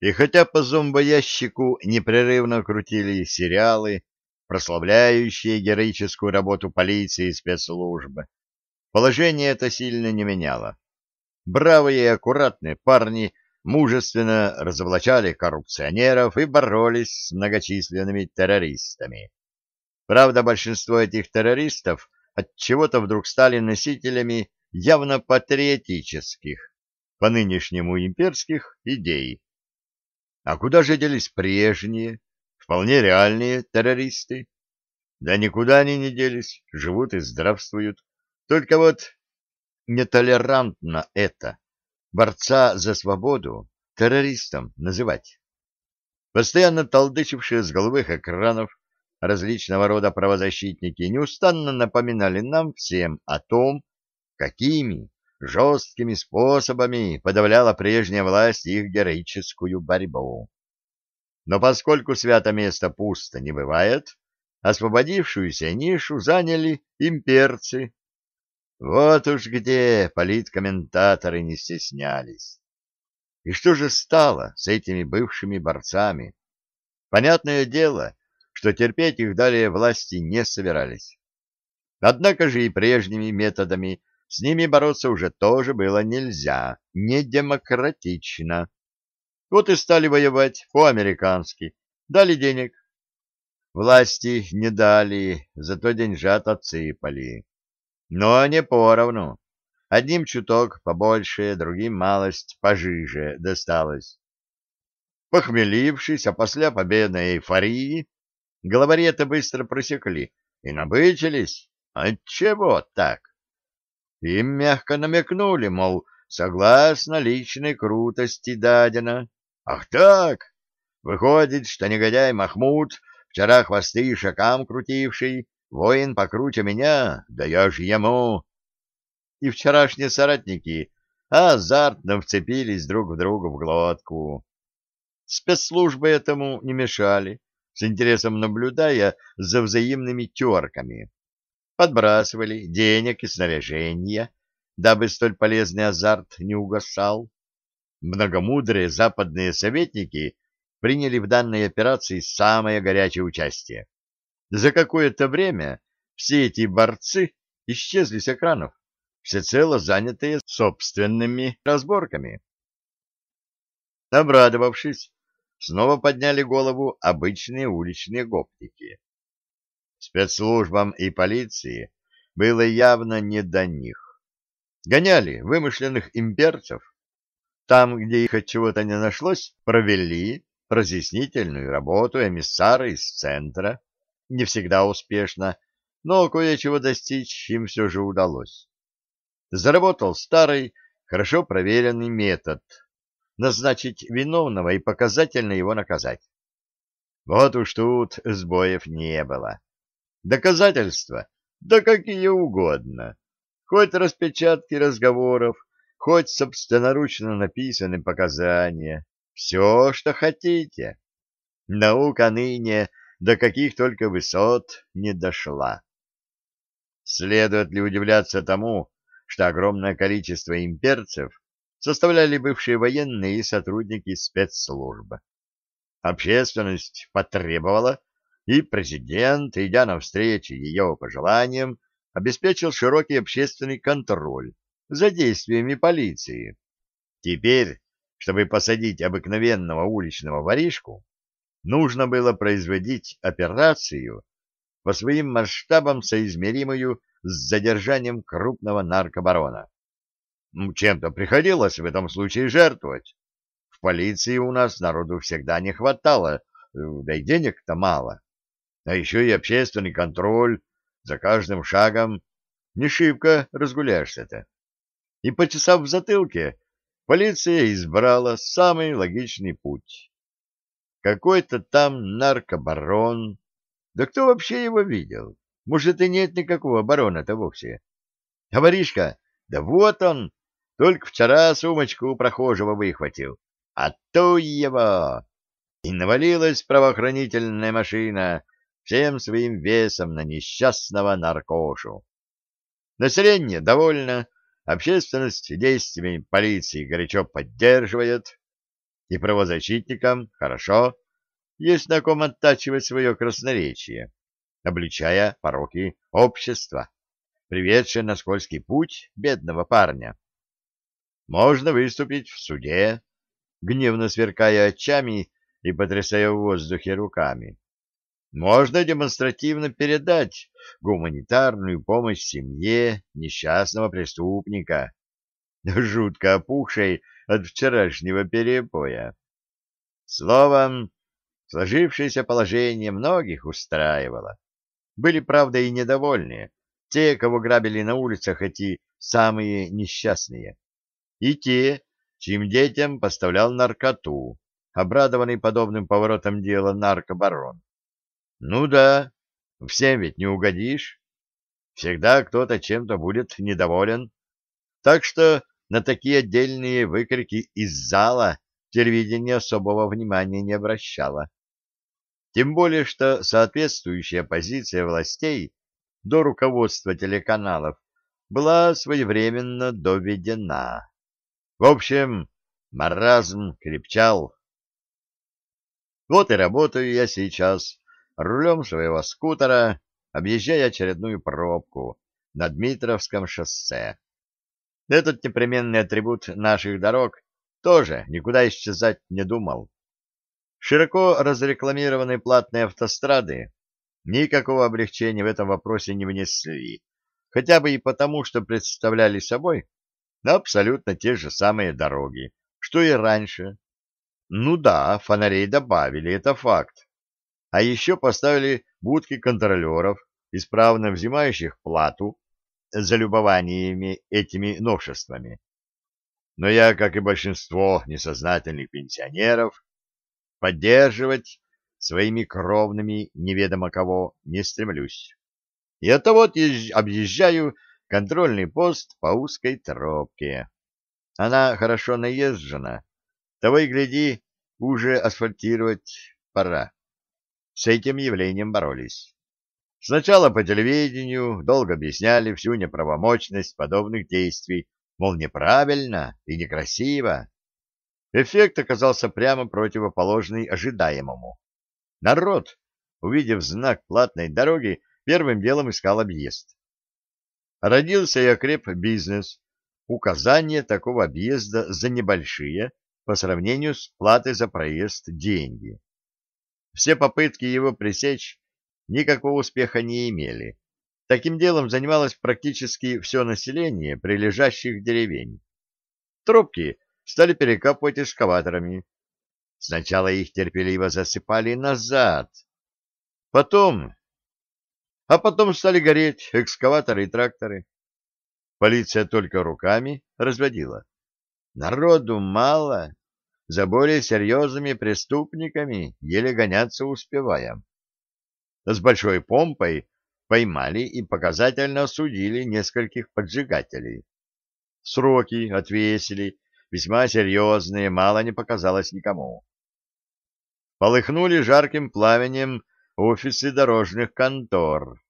И хотя по зомбоящику непрерывно крутили сериалы, прославляющие героическую работу полиции и спецслужб, положение это сильно не меняло. Бравые и аккуратные парни мужественно разоблачали коррупционеров и боролись с многочисленными террористами. Правда, большинство этих террористов от чего-то вдруг стали носителями явно патриотических, по нынешнему имперских идей. А куда же делись прежние, вполне реальные террористы? Да никуда они не делись, живут и здравствуют. Только вот нетолерантно это, борца за свободу, террористом называть. Постоянно толдычившие с головых экранов различного рода правозащитники неустанно напоминали нам всем о том, какими жесткими способами подавляла прежняя власть их героическую борьбу. Но поскольку свято место пусто не бывает, освободившуюся нишу заняли имперцы. Вот уж где политкомментаторы не стеснялись. И что же стало с этими бывшими борцами? Понятное дело, что терпеть их далее власти не собирались. Однако же и прежними методами с ними бороться уже тоже было нельзя, не демократично. Вот и стали воевать по-американски, дали денег. Власти не дали, зато деньжат отсыпали. Но не поровну. Одним чуток побольше, другим малость пожиже досталось. Похмелившись, а после победной эйфории, Главари это быстро просекли и набычились. Отчего так? Им мягко намекнули, мол, согласно личной крутости дадено. Ах так! Выходит, что негодяй Махмуд, вчера хвосты шакам крутивший, воин покруче меня, да я ж ему. И вчерашние соратники азартно вцепились друг в друга в глотку. Спецслужбы этому не мешали с интересом наблюдая за взаимными терками. Подбрасывали денег и снаряжения, дабы столь полезный азарт не угасал. Многомудрые западные советники приняли в данной операции самое горячее участие. За какое-то время все эти борцы исчезли с экранов, всецело занятые собственными разборками. Обрадовавшись, снова подняли голову обычные уличные гопники. Спецслужбам и полиции было явно не до них. Гоняли вымышленных имперцев. Там, где их от чего-то не нашлось, провели разъяснительную работу эмиссары из центра. Не всегда успешно, но кое-чего достичь им все же удалось. Заработал старый, хорошо проверенный метод назначить виновного и показательно его наказать. Вот уж тут сбоев не было. Доказательства? Да какие угодно. Хоть распечатки разговоров, хоть собственноручно написанные показания. Все, что хотите. Наука ныне до каких только высот не дошла. Следует ли удивляться тому, что огромное количество имперцев составляли бывшие военные и сотрудники спецслужб. Общественность потребовала, и президент, идя навстречу ее пожеланиям, обеспечил широкий общественный контроль за действиями полиции. Теперь, чтобы посадить обыкновенного уличного воришку, нужно было производить операцию по своим масштабам соизмеримую с задержанием крупного наркобарона. Чем-то приходилось в этом случае жертвовать. В полиции у нас народу всегда не хватало, э, да и денег-то мало. А еще и общественный контроль за каждым шагом. Не шибко разгуляешься-то. И, почесав в затылке, полиция избрала самый логичный путь. Какой-то там наркобарон. Да кто вообще его видел? Может, и нет никакого барона-то вовсе. А да вот он, только вчера сумочку у прохожего выхватил. А то его! И навалилась правоохранительная машина всем своим весом на несчастного наркошу. Население довольно, общественность действиями полиции горячо поддерживает. И правозащитникам хорошо, есть на ком оттачивать свое красноречие, обличая пороки общества, приведшее на скользкий путь бедного парня. Можно выступить в суде, гневно сверкая очами и потрясая в воздухе руками. Можно демонстративно передать гуманитарную помощь семье несчастного преступника, жутко опухшей от вчерашнего перепоя. Словом, сложившееся положение многих устраивало. Были, правда, и недовольные, те, кого грабили на улицах эти самые несчастные, и те, чьим детям поставлял наркоту, обрадованный подобным поворотом дела наркобарон. Ну да, всем ведь не угодишь. Всегда кто-то чем-то будет недоволен. Так что на такие отдельные выкрики из зала телевидение особого внимания не обращало. Тем более, что соответствующая позиция властей до руководства телеканалов была своевременно доведена. В общем, маразм крепчал. Вот и работаю я сейчас рулем своего скутера, объезжая очередную пробку на Дмитровском шоссе. Этот непременный атрибут наших дорог тоже никуда исчезать не думал. Широко разрекламированные платные автострады никакого облегчения в этом вопросе не внесли, хотя бы и потому, что представляли собой абсолютно те же самые дороги, что и раньше. Ну да, фонарей добавили, это факт а еще поставили будки контролеров, исправно взимающих плату за любованиями этими новшествами. Но я, как и большинство несознательных пенсионеров, поддерживать своими кровными неведомо кого не стремлюсь. И оттого объезжаю контрольный пост по узкой тропке. Она хорошо наезжена, того и гляди, уже асфальтировать пора с этим явлением боролись. Сначала по телевидению долго объясняли всю неправомочность подобных действий, мол, неправильно и некрасиво. Эффект оказался прямо противоположный ожидаемому. Народ, увидев знак платной дороги, первым делом искал объезд. Родился и окреп бизнес. Указание такого объезда за небольшие, по сравнению с платой за проезд, деньги. Все попытки его пресечь никакого успеха не имели. Таким делом занималось практически все население прилежащих деревень. Тропки стали перекапывать эскаваторами. Сначала их терпеливо засыпали назад. Потом... А потом стали гореть экскаваторы и тракторы. Полиция только руками разводила. Народу мало, за более серьезными преступниками еле гоняться успеваем. С большой помпой поймали и показательно осудили нескольких поджигателей. Сроки отвесили, весьма серьезные, мало не показалось никому. Полыхнули жарким пламенем офисы дорожных контор.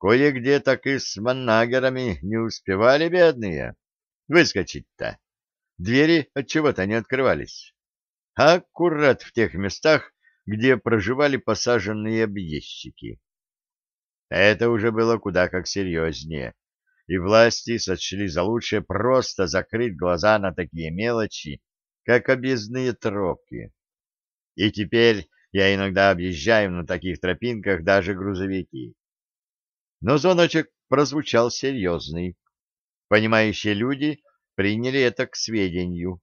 Кое-где так и с маннагерами не успевали бедные выскочить-то двери от чего-то не открывались. Аккурат в тех местах, где проживали посаженные объездчики. Это уже было куда как серьезнее, и власти сочли за лучшее просто закрыть глаза на такие мелочи, как объездные тропки. И теперь я иногда объезжаю на таких тропинках даже грузовики. Но звоночек прозвучал серьезный. Понимающие люди приняли это к сведению.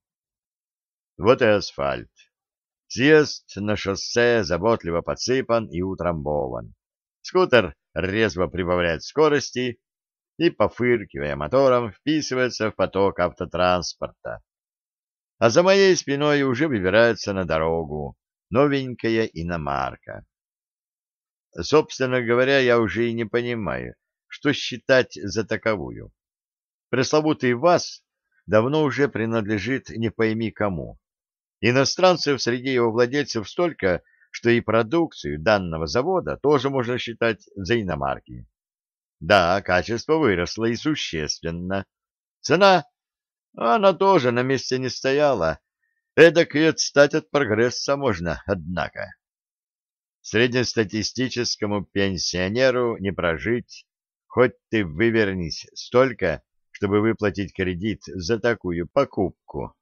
Вот и асфальт. Съезд на шоссе заботливо подсыпан и утрамбован. Скутер резво прибавляет скорости и, пофыркивая мотором, вписывается в поток автотранспорта. А за моей спиной уже выбирается на дорогу новенькая иномарка. Собственно говоря, я уже и не понимаю, что считать за таковую. Пресловутый ВАЗ давно уже принадлежит не пойми кому. Иностранцев среди его владельцев столько, что и продукцию данного завода тоже можно считать за иномарки. Да, качество выросло и существенно. Цена, она тоже на месте не стояла. Эдак и отстать от прогресса можно, однако. Среднестатистическому пенсионеру не прожить, хоть ты вывернись столько, чтобы выплатить кредит за такую покупку.